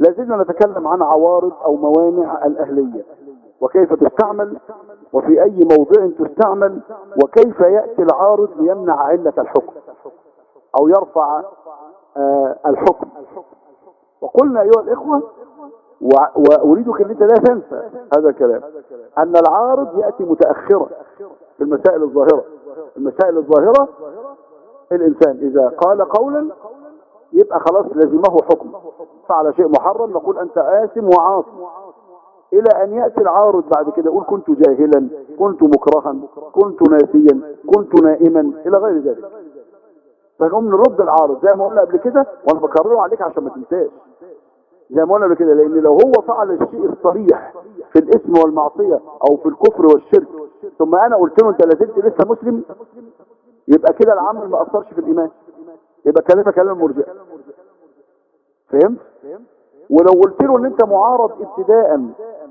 لازلنا نتكلم عن عوارض أو موانع الأهلية وكيف تستعمل وفي أي موضع تستعمل وكيف يأتي العارض ليمنع علة الحكم أو يرفع آه الحكم. وقلنا أيها الإخوة وأريدك أن أنت لا تنسى هذا الكلام أن العارض يأتي متأخرا في المسائل الظاهرة. المسائل الظاهرة الإنسان إذا قال قولا يبقى خلاص لزمه حكم. فعل شيء محرم نقول أنت آثم وعاصم. إلى أن يأتي العارض بعد كده يقول كنت جاهلا كنت مكرها كنت ناسيا كنت نائما إلى غير ذلك. فنقوم نرد العارض زي ما قلنا قبل كده وأنا بكرره عليك عشان ما تنساش. زي ما قلنا قبل كده لأن لو هو فعل الشيء الصريح في الاسم والمعصية أو في الكفر والشرك ثم أنا قلت له أنت لازلت لسه مسلم يبقى كده العمل ما أثرش في الإيمان. يبقى كلمة كلام مرجئ فهمت؟ ولو قلت له إن أنت معارض ابتداء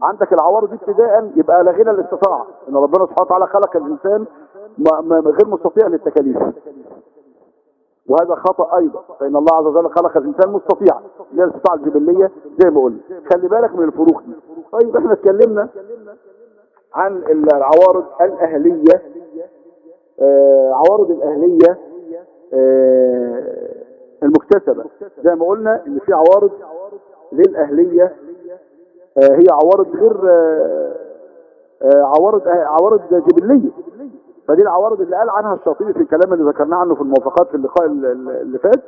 عندك العوارض ابتداء يبقى لا غنى الاستطاعة. إن ربنا سبحانه وتعالى خلق الإنسان غير مستطيع للتكاليف. وهذا خطأ أيضا. فإن الله عز وجل خلق الإنسان مستطيع. اللي هي الجبلية زي ما قلنا. خلي بالك من الفروق دي. طيب إحنا اتكلمنا عن العوارض الأهلية. آه عوارض الأهلية آه المكتسبة. زي ما قلنا إن في عوارض للأهلية آه هي عوارض غير آه عوارض عوارض جبلية. فدي العوارض اللي قال عنها الشاطبي في الكلام اللي ذكرناه عنه في الموافقات في اللقاء اللي فات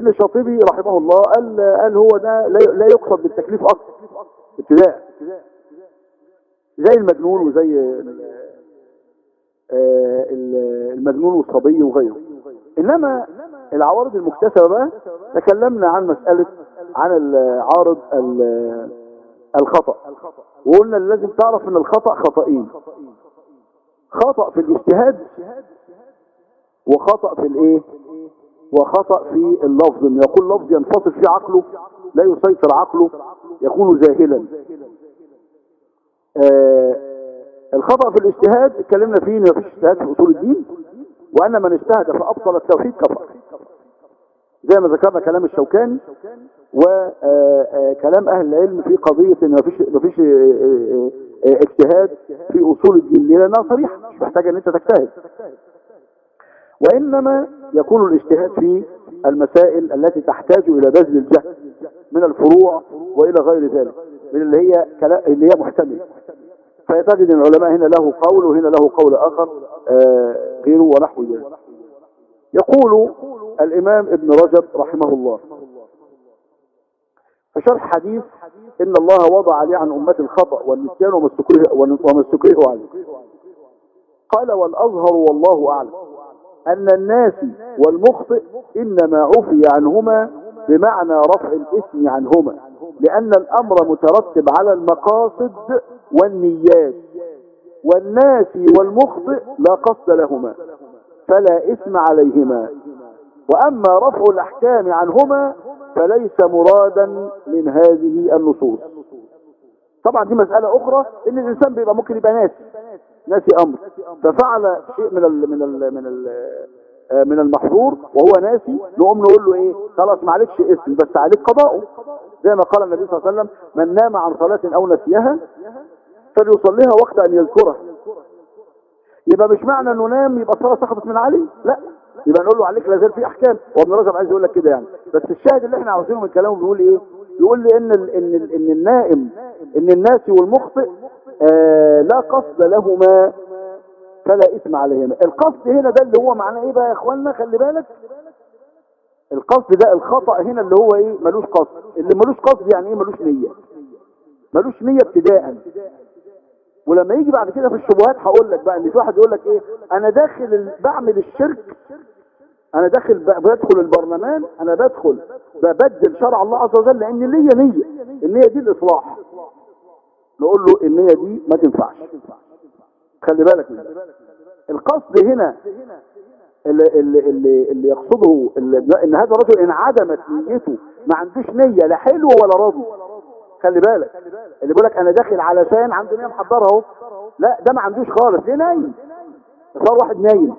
إن الشاطبي رحمه الله قال قال هو ده لا يقصد بالتكليف أصلا ابتداء. زي المجنون وزي المجنون والصبي وغيره. إنما العوارض المكتسبة بقى تكلمنا عن مسألة عن العارض الخطأ. وقلنا لازم تعرف إن الخطأ خطأين خطأ في الاجتهاد وخطأ في الإيه؟ وخطأ في اللفظ. إن يقول لفظ ينفصل فيه عقله لا يسيطر عقله يكون جاهلا. آه الخطأ في الاجتهاد اتكلمنا فيه إن مفيش اجتهاد في أصول الدين. وأن من اجتهد فأبطل التوحيد كفر. زي ما ذكرنا كلام الشوكاني وكلام أهل العلم في قضية إن مفيش مفيش اجتهاد في أصول الدين. لانها صريحة مش محتاجة إن أنت تجتهد. وإنما يكون الاجتهاد في المسائل التي تحتاج إلى بذل الجهد من الفروع وإلى غير ذلك من اللي هي اللي هي محتمل فتجد ان العلماء هنا له قول وهنا له قول آخر غيره ونحو ذلك يقول الإمام ابن رجب رحمه الله في شرح حديث إن الله وضع لي عن امتي الخطأ والنسيان وما استكره عليه. قال والأظهر والله أعلم أن الناس والمخطئ إنما عفي عنهما بمعنى رفع الاسم عنهما لأن الأمر مترتب على المقاصد والنيات والناس والمخطئ لا قصد لهما فلا اسم عليهما. وأما رفع الأحكام عنهما فليس مرادا من هذه النصوص. طبعا دي مسألة أخرى إن الإنسان بيبقى ممكن يبقى ناسي ناسي أمر. ففعل شيء من ال من ال من ال من المحظور وهو ناسي نقوم نقول له إيه؟ خلاص ما عليكش اسم بس عليك قضاءه. زي ما قال النبي صلى الله عليه وسلم من نام عن صلاة أو نسيها فليصليها وقت أن يذكرها. يبقى مش معنى إنه نام يبقى الصلاة سقطت من عليه لا. يبقى نقول له عليك لا زال في أحكام. وابن رجب عايز يقول لك كده يعني. بس الشاهد اللي إحنا عاوزينه من كلامه بيقول إيه؟ يقول لي إن ال إن النائم إن الناس والمخطئ آه لا قصد لهما فلا إثم عليهما. القصد هنا ده اللي هو معناه إيه بقى يا اخوانا خلي بالك. القصد ده الخطأ هنا اللي هو إيه؟ ملوش قصد. اللي ملوش قصد يعني إيه؟ ملوش نية. ملوش نية ابتداء. ولما يجي بعد كده في الشبهات هقول لك بقى إن في واحد يقول لك إيه؟ أنا داخل. بعمل الشرك. أنا داخل بدخل البرلمان أنا بدخل ببدل شرع الله عز وجل لأن ليا نية. النية دي الإصلاح. نقول له النية دي ما تنفعش. خلي بالك من. القصد هنا اللي, اللي, اللي, يقصده اللي إن هذا الرجل انعدمت نيته ما عندوش نية لا حلو ولا راضي. خلي بالك. اللي بيقول لك أنا داخل علشان عنده نيه محضره. اهو لا ده ما عندوش خالص. ليه نايم؟ صار واحد نايم.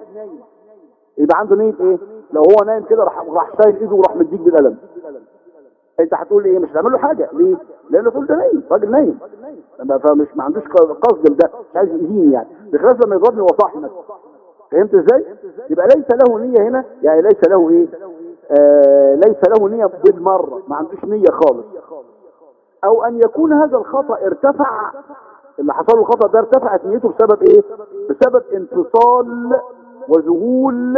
يبقى عنده نيه إيه؟ لو هو نايم كده راح راح شايل إيده وراح مديك بالقلم. أنت هتقول إيه؟ مش هتعمل له حاجة. ليه؟ لأنه تقول ده نايم. راجل نايم. فمش ما عندوش قصد لده. مش عايز يأذيني يعني. بخلاف لما يضربني وصاحي فهمت إزاي؟ يبقى ليس له نية هنا. يعني ليس له إيه؟ آه ليس له نية بالمرة. ما عندوش نية خالص. أو ان يكون هذا الخطا ارتفع اللي حصل له الخطا ده ارتفعت نيته بسبب إيه بسبب انفصال وذهول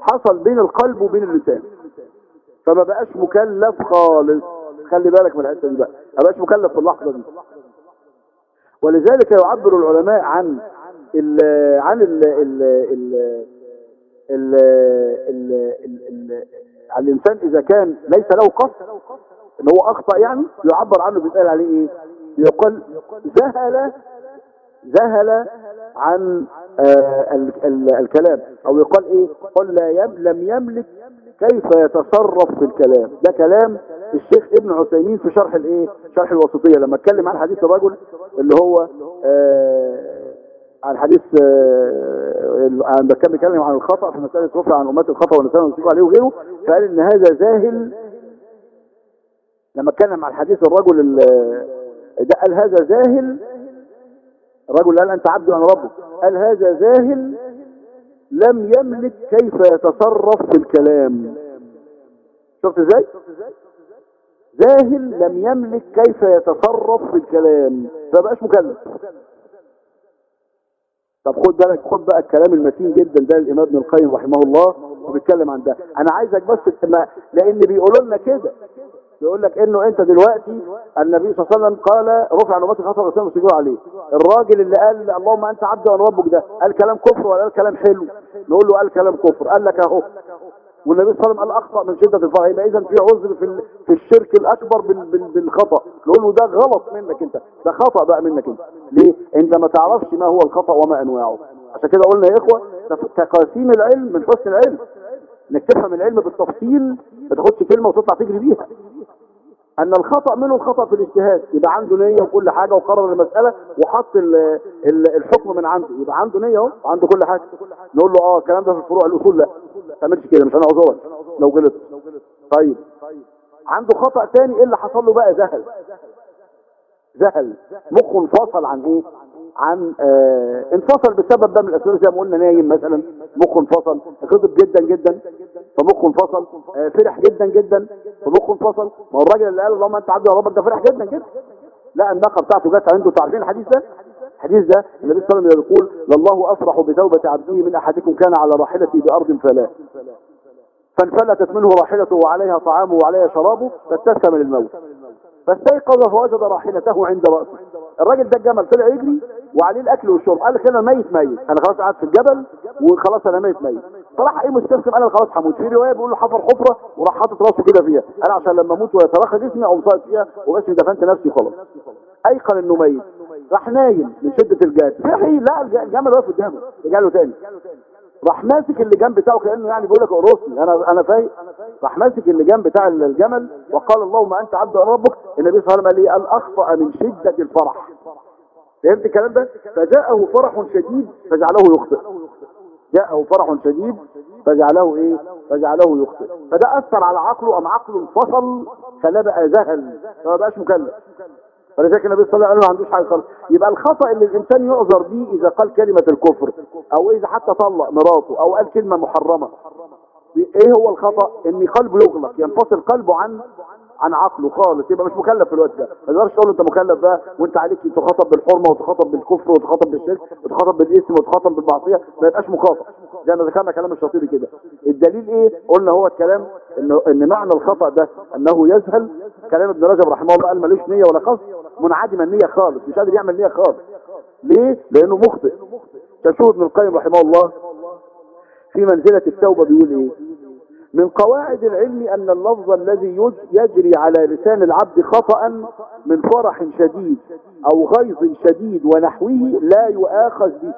حصل بين القلب وبين اللسان فما بقاش مكلف خالص خلي بالك من الحته دي بقى ما بقاش مكلف في اللحظه دي ولذلك يعبر العلماء عن ال عن ال ال ال ال ال ال الانسان اذا كان ليس له قصد إن هو أخطأ يعني يعبر عنه بيتقال عليه إيه؟ يقال ذهل ذهل عن آه ال ال الكلام. أو يقال إيه؟ قل لا يم لم يملك كيف يتصرف في الكلام. ده كلام الشيخ ابن عثيمين في شرح الإيه؟ شرح الوسطية. لما اتكلم عن حديث الرجل اللي هو آه عن حديث آه عن كان بيتكلم عن الخطأ في مسألة رفع عن امات الخطأ والنسيان والنسيان عليه وغيره فقال إن هذا زاهل لما اتكلم عن حديث الرجل ال- ده قال هذا زاهل الرجل قال أنت عبد وأنا ربك. قال هذا زاهل لم يملك كيف يتصرف في الكلام. شفت إزاي؟ زاهل لم يملك كيف يتصرف في الكلام. فبقاش مكلف. طب خد بالك خد بقى الكلام المتين جدا ده الامام ابن القيم رحمه الله وبيتكلم عن ده. أنا عايزك بس لأن بيقولوا لنا كده. بيقول لك إنه أنت دلوقتي النبي صلى الله عليه وسلم قال رفع نبات الخطر والسلام والسجود عليه. الراجل اللي قال اللهم أنت عبد وأنا ربك ده قال كلام كفر ولا قال كلام حلو؟ نقول له قال كلام كفر قال لك أهو. والنبي صلى الله عليه وسلم قال أخطأ من شدة الفرح يبقى اذا في عذر في في الشرك الأكبر بال- بال- بالخطأ. نقول له ده غلط منك أنت ده خطأ بقى منك أنت. ليه؟ أنت ما تعرفش ما هو الخطأ وما أنواعه. عشان كده قلنا يا إخوة تقاسيم العلم من حسن العلم. إنك تفهم العلم بالتفصيل ما تاخدش كلمة وتطلع تجري بيها. أن الخطأ منه الخطأ في الاجتهاد. يبقى عنده نية وكل حاجة وقرر المسألة وحط ال- ال- الحكم من عنده. يبقى عنده نية أهو وعنده كل حاجة. نقول له آه الكلام ده في الفروع الأصول. لا ما تعملش كده مش أنا اعذرك لو غلط طيب. عنده خطأ تاني إيه اللي حصل له بقى؟ ذهل ذهل مخه انفصل عن إيه؟ عن آه انفصل بسبب ده من الاسباب زي ما قلنا نايم مثلا مخه انفصل غضب جدا جدا فمخه انفصل آه فرح جدا جدا فمخه انفصل. ما هو الراجل اللي قال اللهم أنت عبد ربك ده فرح جدا جدا. لا الناقه بتاعته جت عنده تعرفين الحديث ده؟ الحديث ده النبي صلى الله عليه وسلم يقول لله أفرح بتوبة عبده من أحدكم كان على راحلته بأرض فلا. فانفلتت منه راحلته وعليها طعامه وعليها شرابه فابتسم للموت. فاستيقظ فوجد راحلته عند رأسه. الراجل ده الجمل طلع يجري وعليه الأكل والشرب. قال لك أنا ميت ميت. أنا خلاص قاعد في الجبل وخلاص أنا ميت ميت. فراح إيه مستسلم قال أنا خلاص هموت. في رواية بيقول له حفر حفرة وراح حاطط راسه كده فيها. قال عشان لما أموت ويتراخى جسمي أو فيها وبس دفنت نفسي خلاص. أيقن إنه ميت. راح نايم من شده الجهد صحي لا الج- الجمل واقف قدامه. رجع له تاني. راح ماسك اللي جنب بتاعه كأنه يعني بيقول لك اقرصني. أنا أنا فايق. راح ماسك اللي جنب بتاع الجمل وقال اللهم أنت عبد ربك. النبي صلى الله عليه وسلم قال لي قال اخطا من شدة الفرح. فهمت الكلام ده؟ فجاءه فرح شديد فجعله يخطئ. جاءه فرح شديد فجعله إيه؟ فجعله يخطئ. فده أثر على عقله أم عقله انفصل خلاه بقى ذهل فما بقاش مكلف. فلذلك النبي صلى الله عليه وسلم ما عندوش حاجة خالص. يبقى الخطأ اللي الإنسان يعذر به إذا قال كلمة الكفر أو إذا حتى طلق مراته أو قال كلمة محرمة. إيه هو الخطأ؟ إن قلبه يغلق ينفصل قلبه عن عن عقله خالص يبقى مش مكلف في الوقت ده. ما تقدرش تقول انت مكلف بقى وانت عليك تخاطب بالحرمة وتخاطب بالكفر وتخاطب بالشرك وتخاطب بالاثم وتخاطب بالمعصية. ما يبقاش مخاطب. زي ما ذكرنا كلام الشاطبي كده. الدليل إيه؟ قلنا هو الكلام انه إن معنى الخطأ ده أنه يذهل. كلام ابن رجب رحمه الله قال ملوش نية ولا قصد منعدم النية خالص. مش قادر يعمل نية خالص. ليه؟ لأنه مخطئ. كان شوف ابن القيم رحمه الله في منزلة التوبة بيقول إيه؟ من قواعد العلم أن اللفظ الذي يجري على لسان العبد خطأ من فرح شديد أو غيظ شديد ونحوه لا يؤاخذ به.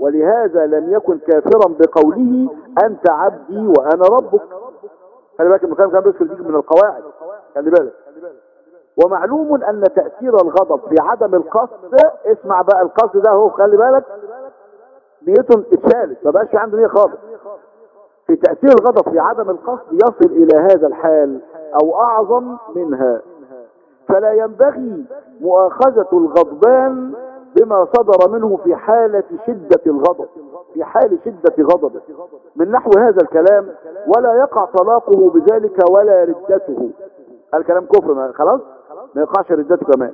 ولهذا لم يكن كافرا بقوله أنت عبدي وأنا ربك. خلي بالك المكان كان بيذكر دي من القواعد. خلي بالك. ومعلوم أن تأثير الغضب في عدم القصد اسمع بقى القصد ده هو خلي بالك. نيته اتشالت ما بقاش عنده نية خالص. في تأثير الغضب في عدم القصد يصل إلى هذا الحال أو أعظم منها. فلا ينبغي مؤاخذة الغضبان بما صدر منه في حالة شدة الغضب في حال شدة غضبه من نحو هذا الكلام ولا يقع طلاقه بذلك ولا ردته. الكلام كفر؟ خلاص؟ ما يقعش ردته كمان.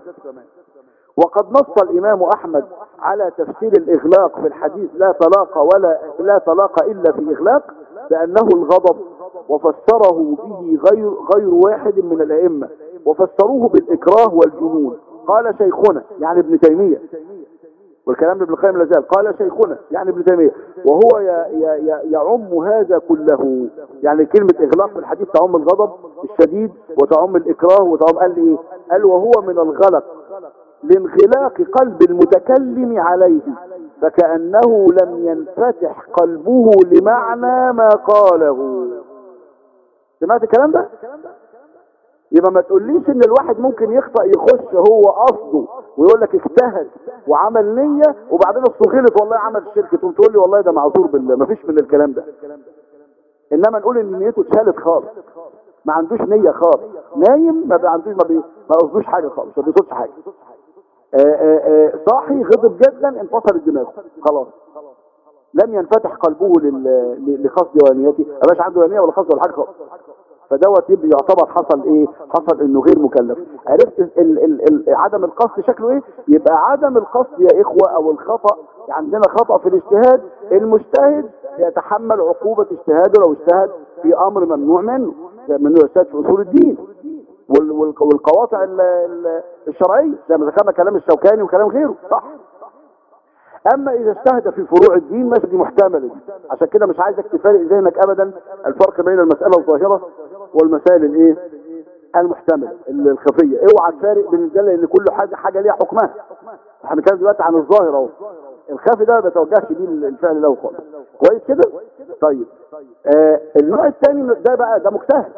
وقد نص الإمام أحمد على تفسير الإغلاق في الحديث لا طلاق ولا لا طلاق إلا في إغلاق بأنه الغضب وفسره به غير غير واحد من الأئمة وفسروه بالإكراه والجنون. قال شيخنا يعني ابن تيمية. والكلام ابن القيم لازال قال شيخنا يعني ابن تيمية وهو يعم هذا كله. يعني كلمة إغلاق في الحديث تعم الغضب الشديد وتعم الإكراه وتعم قال إيه؟ قال وهو من الغلق لانغلاق قلب المتكلم عليه. فكأنه لم ينفتح قلبه لمعنى ما قاله. سمعت الكلام ده؟ يبقى ما تقوليش إن الواحد ممكن يخطأ يخش هو قصده ويقول لك اجتهد وعمل نية وبعدين غلط والله عمل الشركة تقوم تقول لي والله ده معذور بالله. ما فيش من الكلام ده. إنما نقول إن نيته اتشالت خالص. ما عندوش نية خالص. نايم ما عندوش ما, بي... ما قصدوش حاجة خالص. ما بيصدش حاجة. آه، آه، آه، صاحي غضب جدا انفصل الدماغ خلاص. لم ينفتح قلبه لقصد ونيته ما بقاش عنده نيه ولا قصد ولا حاجة؟ خالص فدوت يعتبر حصل إيه؟ حصل إنه غير مكلف. عرفت ال ال ال عدم القصد شكله إيه؟ يبقى عدم القصد يا إخوة أو الخطأ. عندنا خطأ في الاجتهاد. المجتهد يتحمل عقوبة اجتهاده لو اجتهد في أمر ممنوع منه. من في أصول الدين. والقواطع الشرعية زي ما ذكرنا كلام الشوكاني وكلام غيره. صح. أما إذا اجتهد في فروع الدين ماشي دي عشان كده مش عايزك تفارق ذهنك ابدا الفرق بين المسألة الظاهرة والمسائل الإيه؟ المحتملة الخفية. اوعى تفارق بين الجله لأن كل حاجة حاجة ليها حكمها. إحنا بنتكلم دلوقتي عن الظاهر أهو. الخافي ده ما بيتوجهش بيه الفعل له خالص كويس كده؟ طيب. آه النوع الثاني ده بقى ده مجتهد.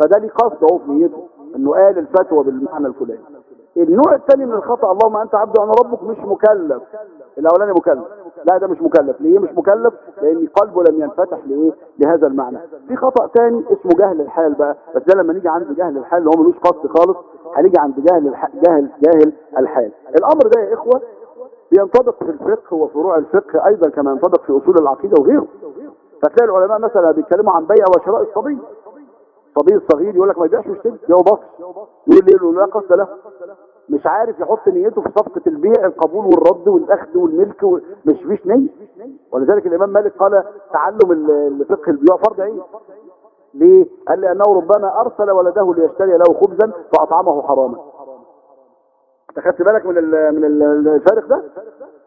فده ليه قصد أهو في نيته. إنه قال الفتوى بالمعنى الفلاني. النوع الثاني من الخطأ اللهم أنت عبد وأنا ربك مش مكلف. الأولاني مكلف. لا ده مش مكلف. ليه مش مكلف؟ لأن قلبه لم ينفتح لإيه؟ لهذا المعنى. في خطأ ثاني اسمه جهل الحال بقى. بس ده لما نيجي عند جهل الحال اللي هو ملوش قصد خالص. هنيجي عند جهل الح... جهل جاهل الحال. الأمر ده يا إخوة بينطبق في الفقه وفروع الفقه أيضا كما ينطبق في أصول العقيدة وغيره. فتلاقي العلماء مثلا بيتكلموا عن بيع وشراء الصبي. الصبي الصغير يقول لك ما يبيعش ويشتري يا بص يقول لي لا قصد له. مش عارف يحط نيته في صفقة البيع القبول والرد والأخذ والملك مش فيش نية. ولذلك الإمام مالك قال تعلم الفقه البيوع فرض عين. ليه؟ قال لأنه ربما أرسل ولده ليشتري له خبزا فأطعمه حراما. أخدت بالك من من الفارق ده؟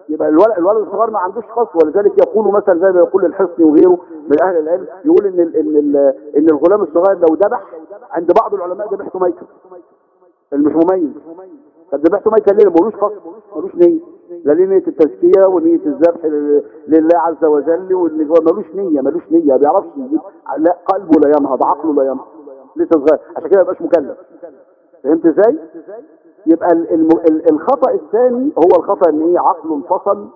يبقى الولد, الولد الصغير ما عندوش قصد ولذلك يقول مثلا زي ما يقول الحصني وغيره من أهل العلم يقول إن إن إن الغلام الصغير لو ذبح عند بعض العلماء ذبحته ميته المش مميز. طب ذبحته ميتا ليه؟ ملوش قصد ملوش نية. لا ليه نية التزكية ونية الذبح لله عز وجل ملوش نية ملوش نية ما بيعرفش لا قلبه لا ينهض عقله لا ينهض. لسه صغير. عشان كده ما يبقاش مكلف. فهمت إزاي؟ يبقى الخطأ الثاني هو الخطأ إن إيه عقله انفصل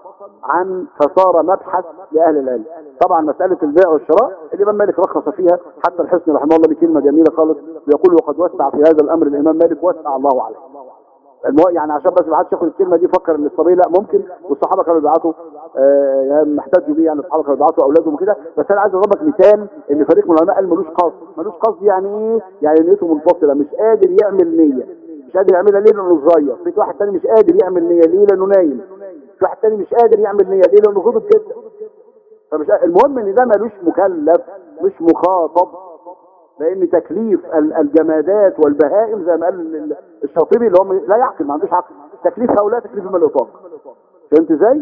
عن فصار مبحث لأهل العلم. طبعا مسألة البيع والشراء الإمام مالك رخص فيها حتى الحسن رحمه الله بكلمة جميلة خالص بيقول وقد وسع في هذا الأمر الإمام مالك وسع الله عليه. يعني عشان بس حدش ياخد الكلمة دي يفكر ان الصبي لا ممكن والصحابة كانوا بيبعتوا آه يعني محتاجوا بيه يعني الصحابة كانوا بيبعتوا أولادهم وكده بس أنا عايز أضربك مثال إن فريق من العلماء قال ملوش قصد ملوش قصد يعني إيه؟ يعني نيته منفصله مش قادر يعمل نية. مش قادر يعملها ليه لأنه صغير. في واحد تاني مش قادر يعمل نية ليه لأنه نايم. في واحد تاني مش قادر يعمل نية ليه لأنه غضب جدا. فمش المهم إن ده ملوش مكلف مش مخاطب لأن تكليف الجمادات والبهائم زي ما قال الشاطبي اللي هو لا يعقل ما عندوش عقل. تكليف هؤلاء تكليف الاطاق فهمت إزاي؟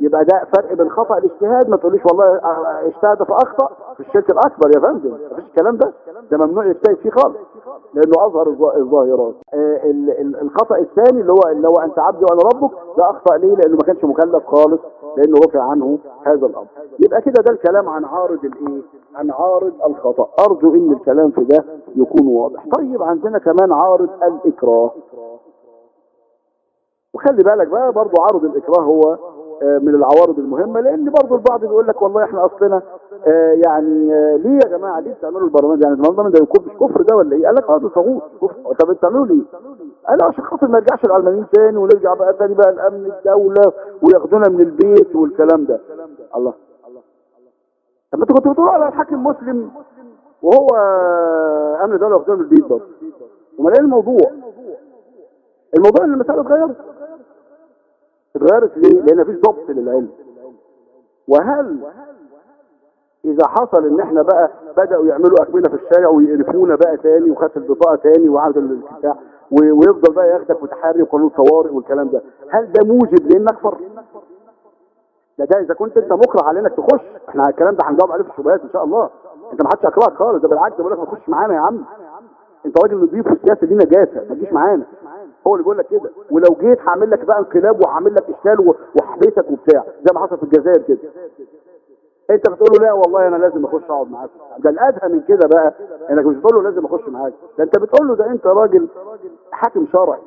يبقى ده فرق بين خطأ الاجتهاد ما تقوليش والله اجتهد فاخطأ في الشرك الأكبر يا فندم. مفيش الكلام ده. ده ممنوع يجتهد فيه خالص. لأنه أظهر الظاهرات. آه الخطأ الثاني اللي هو اللي هو أنت عبدي وأنا ربك ده أخطأ ليه؟ لأنه ما كانش مكلف خالص لأنه رفع عنه هذا الأمر. يبقى كده ده الكلام عن عارض الإيه؟ عن عارض الخطأ. أرجو إن الكلام في ده يكون واضح. طيب عندنا كمان عارض الإكراه. وخلي بالك بقى برضو عرض الإكراه هو من العوارض المهمة لأن برضو البعض بيقول لك والله إحنا أصلنا يعني ليه يا جماعة ليه بتعملوا البرنامج؟ يعني البرنامج ده مش كفر ده ولا إيه؟ قال لك آه ده كفر. طب بتعملوا ليه؟ قال عشان خاطر ما يرجعش العلمانيين تاني ونرجع بقى تاني بقى الأمن الدولة وياخدونا من البيت والكلام ده. الله. طب أنتوا كنتوا بتقولوا على الحاكم مسلم وهو أمن الدولة ياخدونا من البيت برضه. وما الموضوع. الموضوع ان المسألة اتغيرت. اتغيرت ليه؟ لأن مفيش ضبط للعلم. وهل إذا حصل إن إحنا بقى بدأوا يعملوا اكمنة في الشارع ويقرفونا بقى تاني وخدت البطاقة تاني وعاد البتاع ويفضل بقى ياخدك متحري وقانون طوارئ والكلام ده هل ده موجب لأن نكفر ده ده إذا كنت أنت مكره على إنك تخش إحنا الكلام ده هنجاوب عليه في الشبهات إن شاء الله. أنت ما حدش اكرهك خالص ده بالعكس بقول لك ما تخش معانا يا عم. أنت راجل نضيف والسياسة دي نجاسه ما تجيش معانا. هو اللي بيقول لك كده. ولو جيت هعمل لك بقى انقلاب وهعمل لك اشكال وحبيتك وبتاع. زي ما حصل في الجزائر كده. انت بتقول له لا والله أنا لازم أخش أقعد معاك. ده الأدهى من كده بقى إنك مش بتقول له لازم أخش معاك. ده أنت بتقول له ده أنت راجل حاكم شرعي.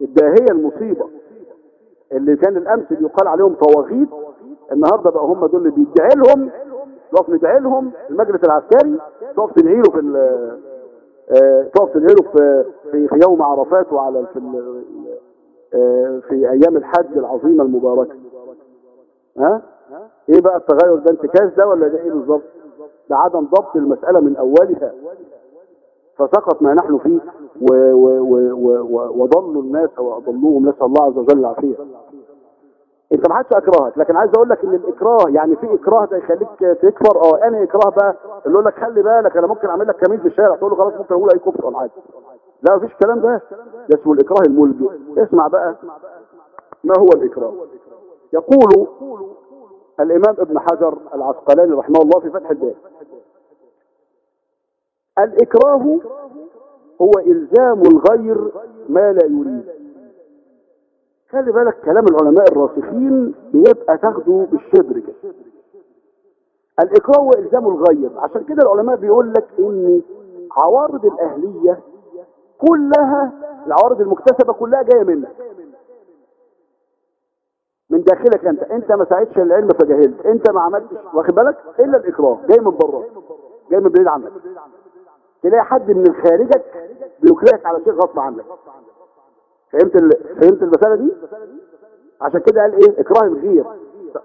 ده هي المصيبة اللي كان الأمس بيقال عليهم طواغيت النهارده بقى هم دول اللي بيدعي لهم تقف ندعي لهم المجلس العسكري تقف تدعي له في تقف تدعي له في, في في يوم عرفات وعلى في في أيام الحج العظيمة المباركة. ها؟ إيه بقى التغير ده؟ انتكاس ده ولا ده إيه بالظبط؟ ده عدم ضبط المسألة من أولها. فسقط ما نحن فيه وضلوا الناس واضلوهم نسأل الله عز وجل العافية. انت ما حدش اكرهك لكن عايز أقول لك ان الاكراه يعني في اكراه ده يخليك تكفر آه أنا اكراه بقى؟ اللي يقول لك خلي بالك أنا ممكن اعمل لك كمين في الشارع تقول له خلاص ممكن أقول اي كفر ولا حاجة لا مفيش الكلام ده. ده اسمه الاكراه الملجئ. اسمع بقى ما هو الاكراه؟ يقول الامام ابن حجر العسقلاني رحمه الله في فتح الباب. الاكراه هو إلزام الغير ما لا يريد. خلي بالك كلام العلماء الراسخين بيبقى تاخده بالشبر كده. الاكراه هو الزام الغير. عشان كده العلماء بيقول لك إن عوارض الأهلية كلها العوارض المكتسبة كلها جاية منك. من داخلك أنت. أنت ما ساعدتش العلم فجهلت. أنت ما عملتش. واخد بالك؟ إلا الاكراه جاي من بره جاي من بعيد عنك. تلاقي حد من خارجك بيكرهك على شيء غصب عنك. فهمت ال... فهمت المسألة دي؟ عشان كده قال إيه؟ إكراه الغير.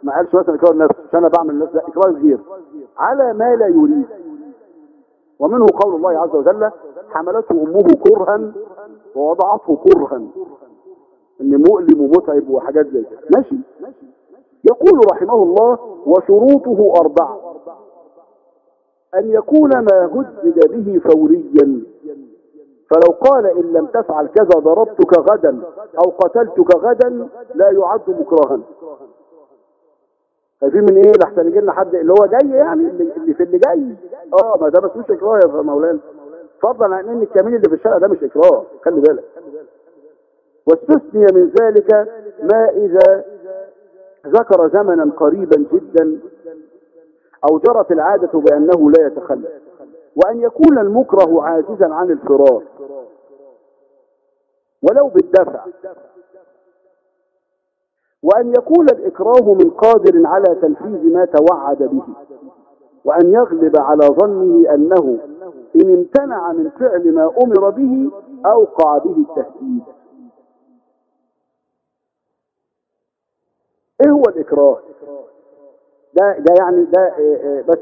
ما قالش مثلا إكراه النفس عشان أنا بعمل النفس لا إكراه الغير. على ما لا يريد. ومنه قول الله عز وجل حملته أمه كرها ووضعته كرها. ان مؤلم ومتعب وحاجات زي كده. ماشي. يقول رحمه الله وشروطه أربعة. أن يكون ما هدد به فوريا. فلو قال إن لم تفعل كذا ضربتك غدا أو قتلتك غدا لا يعد مكرها خايفين من إيه لحسن يجي لنا حد اللي هو جاي يعني اللي في اللي جاي. آه ما ده بس مش إكراه يا مولانا. فضلا عن ان الكمين اللي في الشارع ده مش إكراه. خلي بالك. واستثني من ذلك ما إذا ذكر زمنا قريبا جدا أو جرت العادة بأنه لا يتخلف. وأن يكون المكره عاجزا عن الفرار. ولو بالدفع. وأن يكون الإكراه من قادر على تنفيذ ما توعد به. وأن يغلب على ظنه أنه إن امتنع من فعل ما أمر به أوقع به التهديد. إيه هو الإكراه؟ ده ده يعني ده بس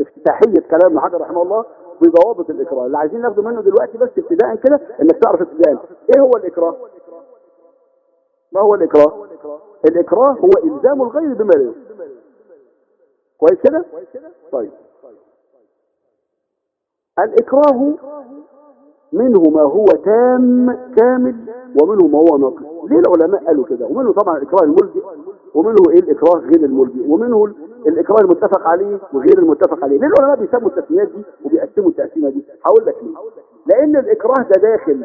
افتتاحية كلام ابن حجر رحمه الله بضوابط الإكراه. اللي عايزين ناخده منه دلوقتي بس ابتداء كده إنك تعرف ابتداء إيه هو الإكراه؟ ما هو الإكراه؟ الإكراه هو إلزام الغير بما لا كويس كده؟ طيب. الإكراه منه ما هو تام كامل ومنه ما هو ناقص. ليه العلماء قالوا كده؟ ومنه طبعا الإكراه الملجئ ومنه إيه الإكراه غير الملجئ؟ ومنه الاكراه المتفق عليه وغير المتفق عليه. ليه العلماء بيسموا التسميات دي وبيقسموا التقسيمة دي. هقول لك ليه. لأن الاكراه ده داخل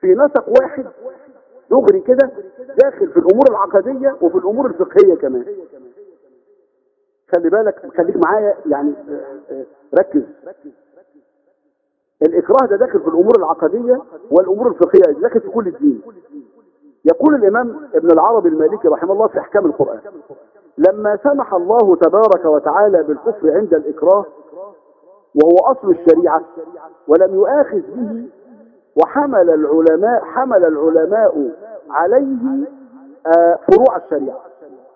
في نسق واحد دغري كده داخل في الأمور العقدية وفي الأمور الفقهية كمان. خلي بالك خليك معايا يعني ركز. الإكراه ده داخل في الأمور العقدية والأمور الفقهية داخل في كل الدين. يقول الإمام ابن العربي المالكي رحمه الله في أحكام القرآن لما سمح الله تبارك وتعالى بالكفر عند الإكراه وهو أصل الشريعة ولم يؤاخذ به وحمل العلماء حمل العلماء عليه آه، فروع الشريعة.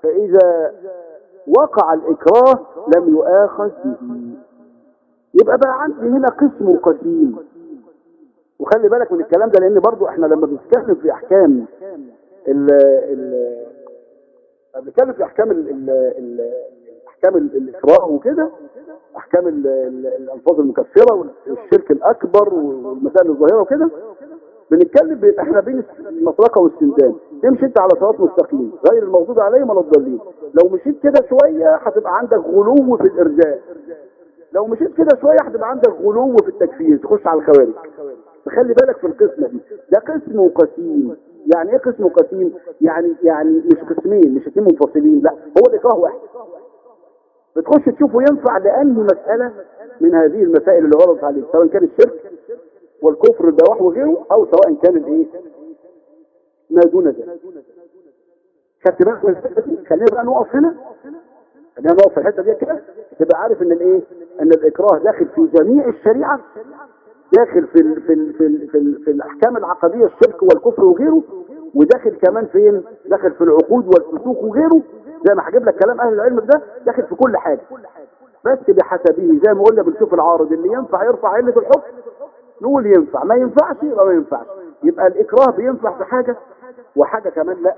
فإذا وقع الإكراه لم يؤاخذ به. يبقى بقى عندي هنا قسم وقسيم وخلي بالك من الكلام ده لأن برضو إحنا لما بنتكلم في أحكام ال ال بنتكلم في أحكام ال ال أحكام ال- الاكراه وكده أحكام ال- ال- الألفاظ المكفرة والشرك الأكبر والمسائل الظاهرة وكده بنتكلم إحنا بين المطرقة والسندان تمشي أنت على صراط مستقيم غير المغضوب عليهم ولا الضالين لو مشيت كده شوية هتبقى عندك غلو في الإرجاء لو مشيت كده شوية هتبقى عندك غلو في التكفير تخش على الخوارج فخلي بالك في القسمة دي ده قسم وقسيم يعني إيه قسم وقسيم يعني يعني مش قسمين مش اتنين منفصلين لا هو الاكراه واحد. بتخش تشوفه ينفع لأنهي مسألة من هذه المسائل اللي عرضت عليك سواء كان الشرك والكفر البواح وغيره أو سواء كان الإيه؟ ما دون ذلك. خدت بالك من الحتة دي؟ خلينا بقى نقف هنا. خلينا نقف في الحتة دي كده تبقى عارف إن الإيه؟ إن الإكراه داخل في جميع الشريعة. داخل في ال في ال في ال في, ال في الأحكام العقدية الشرك والكفر وغيره وداخل كمان فين داخل في العقود والفسوق وغيره. زي ما هجيب لك كلام أهل العلم ده داخل في كل حاجة. بس بحسبه زي ما قلنا بنشوف العارض اللي ينفع يرفع علة الحكم نقول ينفع ما ينفعش يبقى ما ينفعش. يبقى الإكراه بينفع في حاجة وحاجة كمان لا.